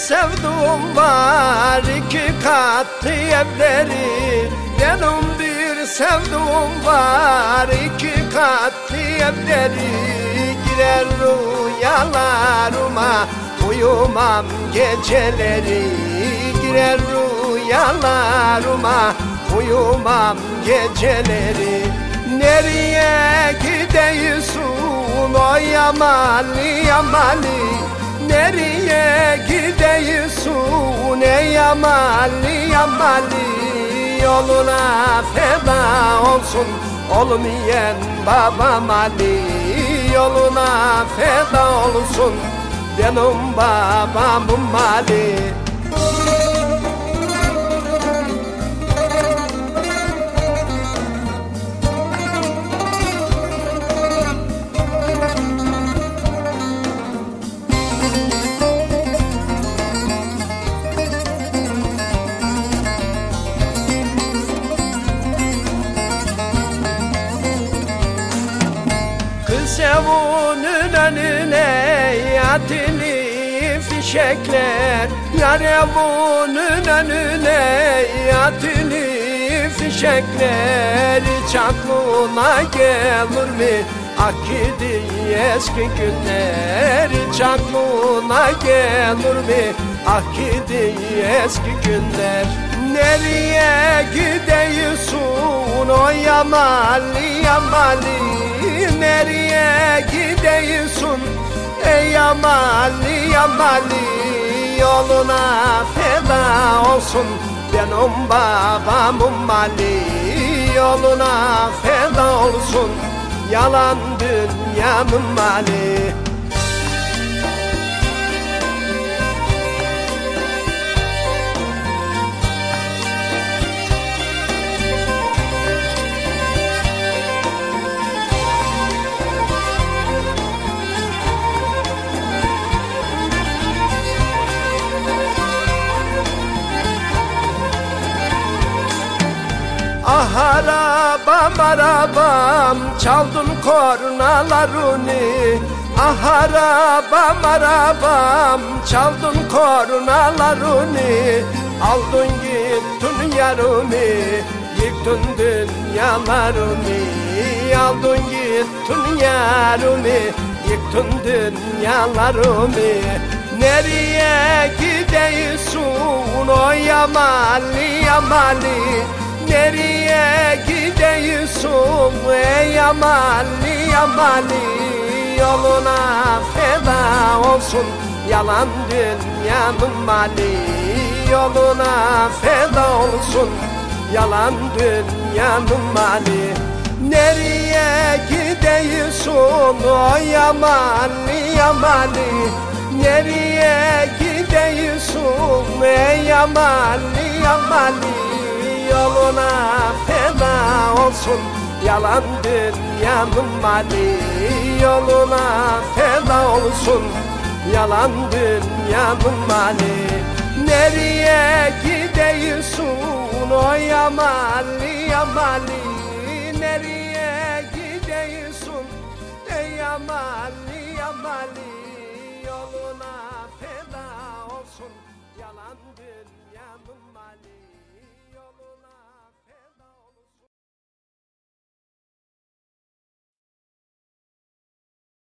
sevduğum var. İki katlı evleri Benim bir sevduğum var. İki katlı evleri Girer rüyalarıma. Uyumam geceleri Girer rüyalarıma. Uyumam geceleri. Nereye gidiyorsun o yamalı yamalı Nereye gidiyorsun ey yamalı yamalı Yoluna feda olsun. Olmayan babam Ali Yoluna feda olsun. Benim babamın Ali Kız evunun önüne yatili fişekler. Yar evunun önüne yatili fişekler. Hiç aklına gelir mi? Gidi eski günler. Hiç aklına gelir mi? Gidi eski günler. Nereye gidiyorsun o yamalı yamalı Nereye gidiyorsun? Ey yamalı yamalı Yoluna feda olsun. Benim babamın mali Yoluna feda olsun. Yalan dünyanın mali Ah arabam çaldın kornalarını Ah arabam arabam çaldın kornalarını Aldın gittin yarımı yıktın dünyalarını. Aldın gittin yarımı yıktın dünyalarımı Nereye gidiyorsun o yamalı yamalı ey yamalı yamalı Yoluna feda olsun. Yalan dünyanın mali Yoluna feda olsun. Yalan dünyanın mali. Nereye gidiyorsun o yamalı yamalı Nereye gidiyorsun ey yamalı yamalı Yoluna feda olsun yalan dünyanın mali Yoluna feda olsun. Yalan dünyanın mali Nereye gidiyorsun? O yamalı yamalı Nereye gidiyorsun? Ey yamalı yamalı Yoluna feda olsun. Yalan dünyanın